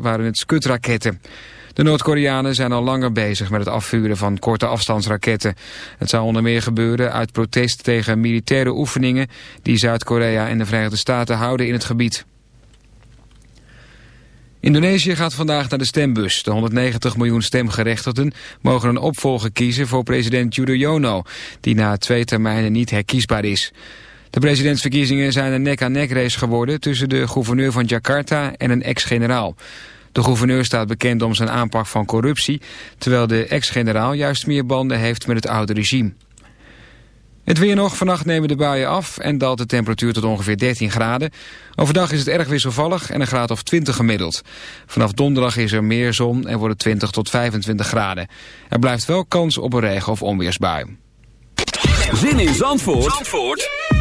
waren het Scud-raketten. De Noord-Koreanen zijn al langer bezig met het afvuren van korte afstandsraketten. Het zou onder meer gebeuren uit protest tegen militaire oefeningen... die Zuid-Korea en de Verenigde Staten houden in het gebied. Indonesië gaat vandaag naar de stembus. De 190 miljoen stemgerechtigden mogen een opvolger kiezen voor president Yudhoyono... die na twee termijnen niet herkiesbaar is. De presidentsverkiezingen zijn een nek-aan-nek race geworden... tussen de gouverneur van Jakarta en een ex-generaal. De gouverneur staat bekend om zijn aanpak van corruptie... terwijl de ex-generaal juist meer banden heeft met het oude regime. Het weer nog. Vannacht nemen de buien af en daalt de temperatuur tot ongeveer 13 graden. Overdag is het erg wisselvallig en een graad of 20 gemiddeld. Vanaf donderdag is er meer zon en wordt het 20 tot 25 graden. Er blijft wel kans op een regen- of onweersbui. Zin in Zandvoort, Zandvoort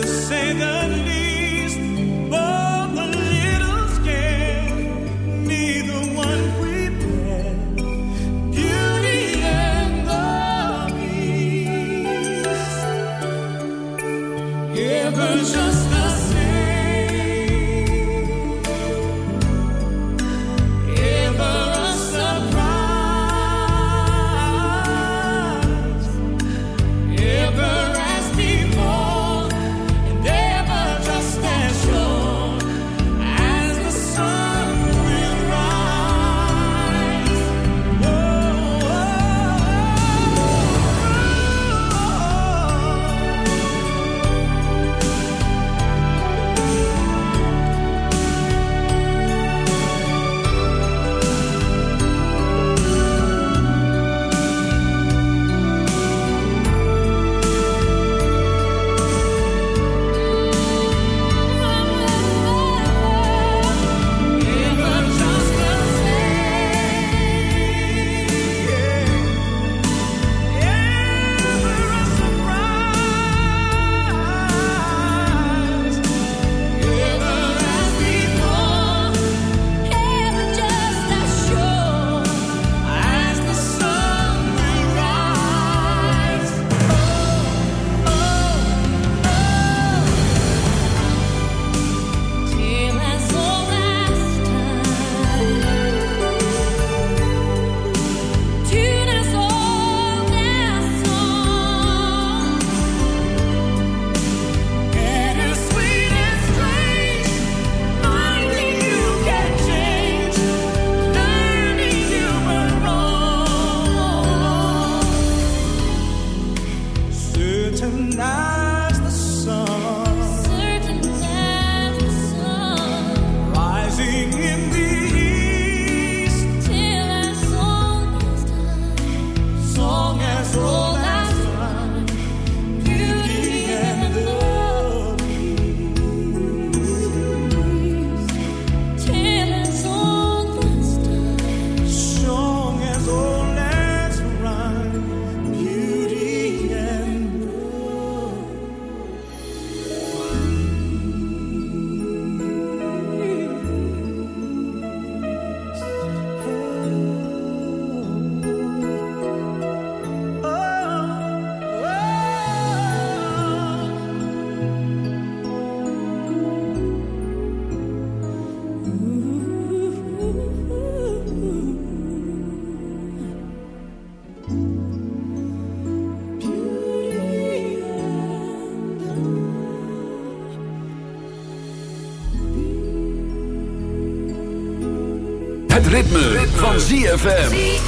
to say the least. ritme, van ZFM.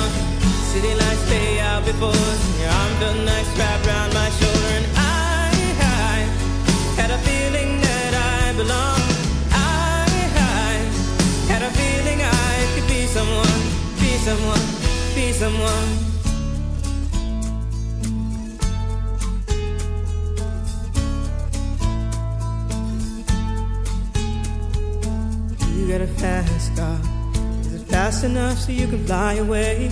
City lights stay out before your arm felt nice wrapped around my shoulder. And I, I had a feeling that I belonged. I, I had a feeling I could be someone, be someone, be someone. You got a fast car. Is it fast enough so you can fly away?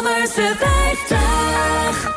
zomerse 50.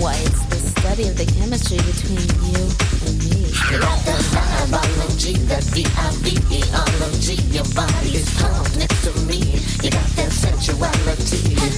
why it's the study of the chemistry between you and me. Like the biology, that B-I-V-E-R-O-G, your body is calm next to me. You got that sensuality.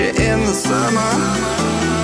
in the summer.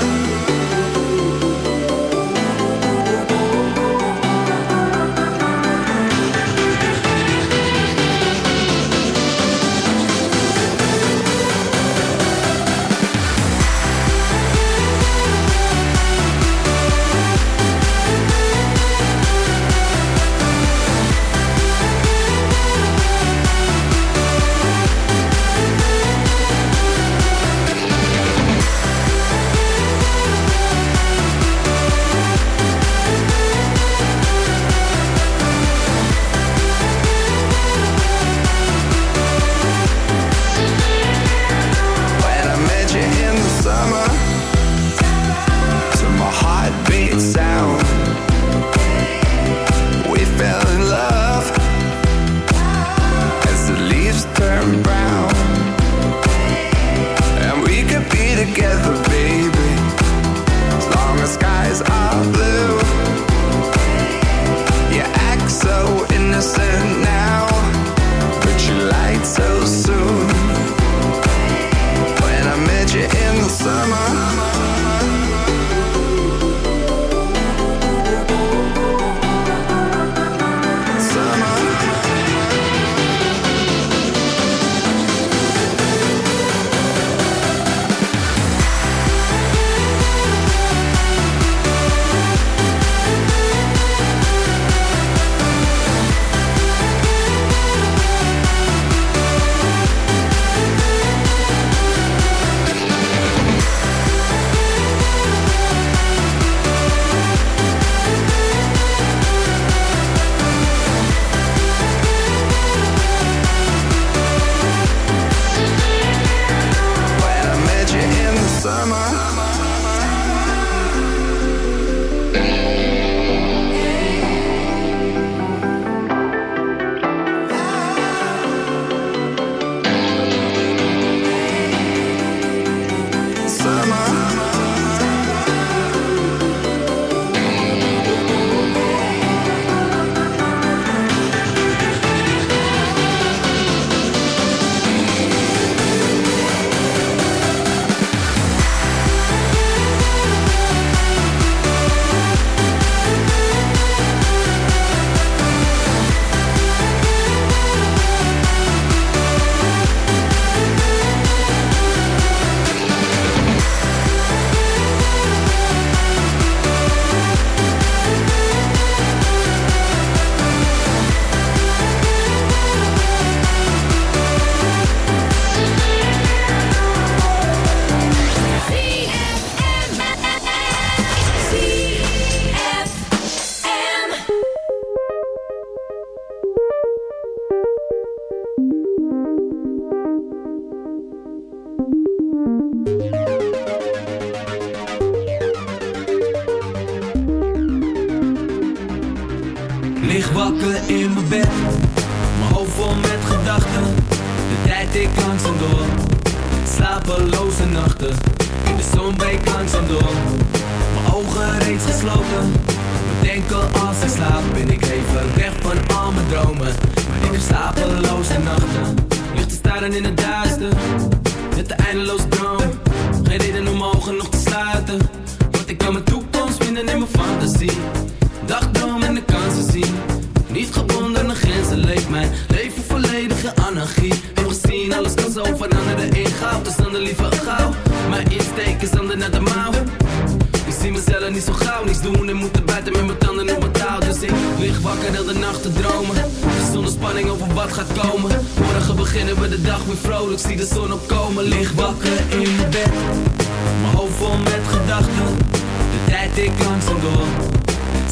Ik ik langzaam door.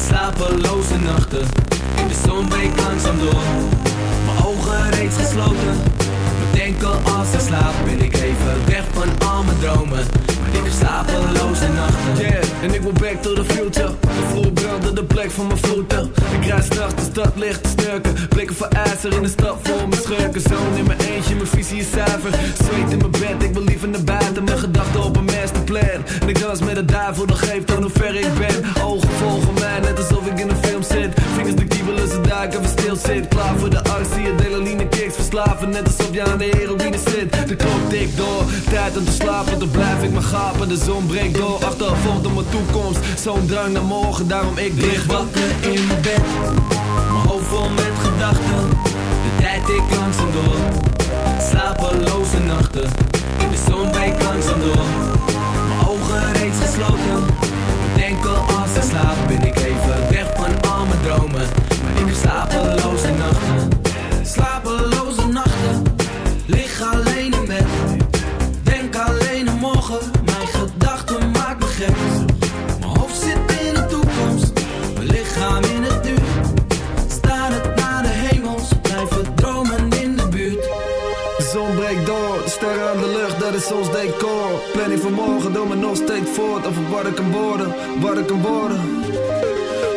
Slapeloze nachten, in de zon breekt langzaam door. Mijn ogen reeds gesloten, Denk al als ik slaap. Ben ik even weg van al mijn dromen. Maar ik heb slapeloze nachten. Yeah, en ik wil back to the future. De vloer de plek van mijn voeten. Ik rijd straks de stad licht te sturken. Blikken voor ijzer in de stad voor mijn schurken. Zoon in mijn eentje, mijn visie is zuiver. Zweet in mijn bed, ik wil liever naar buiten. Mijn en ik dans met de duivel, dat geeft aan hoe ver ik ben. Ogen volgen mij, net alsof ik in een film zit. Vingers de kiebelen, ze duiken, we stil zit. Klaar voor de arts, zie je delaline kicks verslaven. Net alsof je aan de heroïne zit. De klok tikt door, tijd om te slapen. Dan blijf ik maar gapen, de zon breekt door. Achtervolgd op mijn toekomst, zo'n drang naar morgen. Daarom ik Lig wakker in mijn bed, mijn hoofd vol met gedachten. De tijd ik langzaam door, slapeloze nachten. De zon breekt langzaam door, slapeloze nachten, slapeloze nachten. Lig alleen in bed, denk alleen aan morgen. Mijn gedachten maken me gek. Mijn hoofd zit in de toekomst, mijn lichaam in het nu. Starend naar de hemels, blijven dromen in de buurt. De zon breekt door, de sterren aan de lucht, dat is ons decor. Planning van morgen, doe me nog voort. Over wat ik kan worden, wat ik kan worden.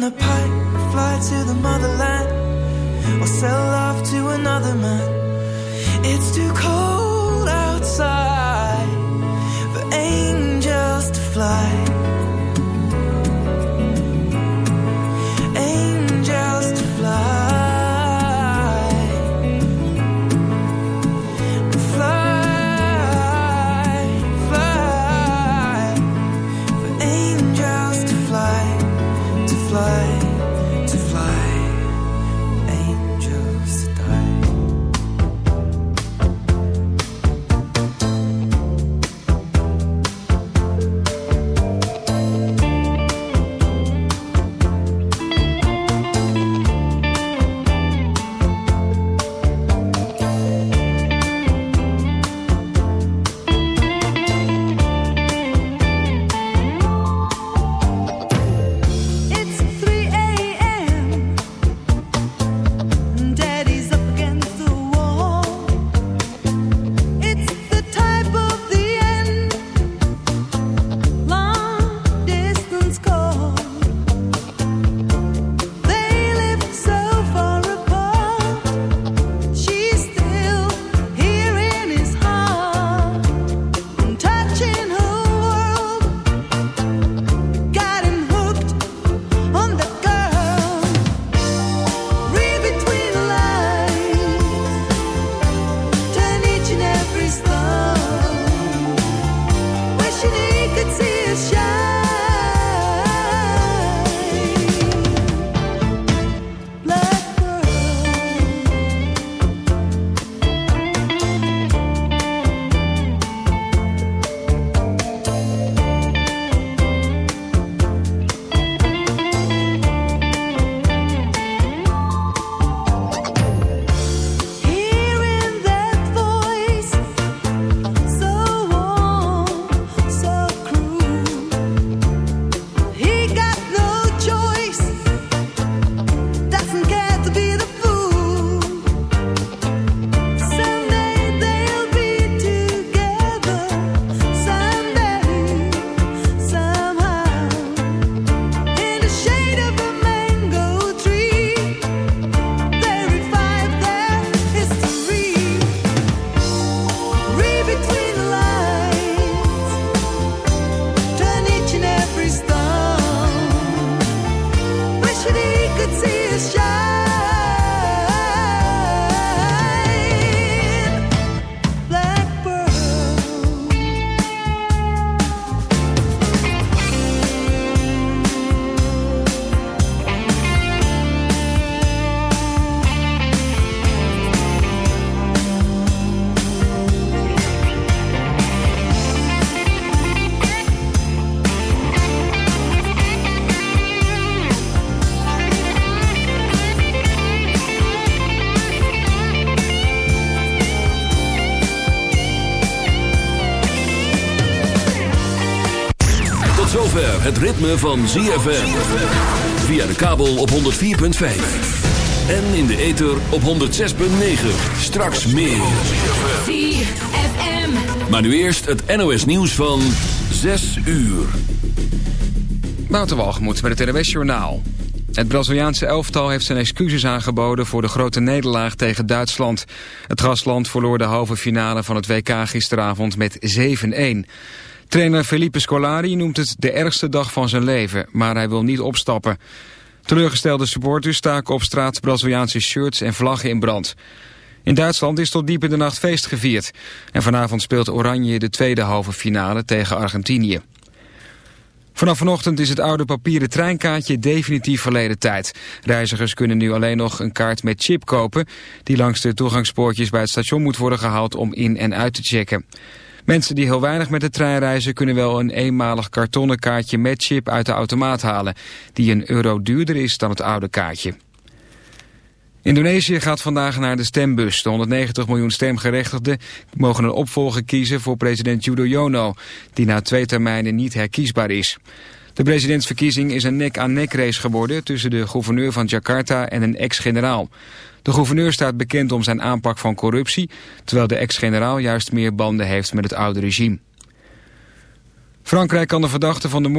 down the pipe, fly to the motherland, or sell off to another man. It's too cold. Het ritme van ZFM. Via de kabel op 104.5. En in de ether op 106.9. Straks meer. ZFM. Maar nu eerst het NOS nieuws van 6 uur. Wouter Walgemoed met het NWS Journaal. Het Braziliaanse elftal heeft zijn excuses aangeboden voor de grote nederlaag tegen Duitsland. Het gastland verloor de halve finale van het WK gisteravond met 7-1. Trainer Felipe Scolari noemt het de ergste dag van zijn leven, maar hij wil niet opstappen. Teleurgestelde supporters staken op straat Braziliaanse shirts en vlaggen in brand. In Duitsland is tot diep in de nacht feest gevierd. En vanavond speelt Oranje de tweede halve finale tegen Argentinië. Vanaf vanochtend is het oude papieren treinkaartje definitief verleden tijd. Reizigers kunnen nu alleen nog een kaart met chip kopen... die langs de toegangspoortjes bij het station moet worden gehaald om in- en uit te checken. Mensen die heel weinig met de trein reizen... kunnen wel een eenmalig kartonnen kaartje met chip uit de automaat halen... die een euro duurder is dan het oude kaartje. Indonesië gaat vandaag naar de stembus. De 190 miljoen stemgerechtigden mogen een opvolger kiezen voor president Yudhoyono, die na twee termijnen niet herkiesbaar is. De presidentsverkiezing is een nek-aan-nek race geworden tussen de gouverneur van Jakarta en een ex-generaal. De gouverneur staat bekend om zijn aanpak van corruptie, terwijl de ex-generaal juist meer banden heeft met het oude regime. Frankrijk kan de verdachte van de moord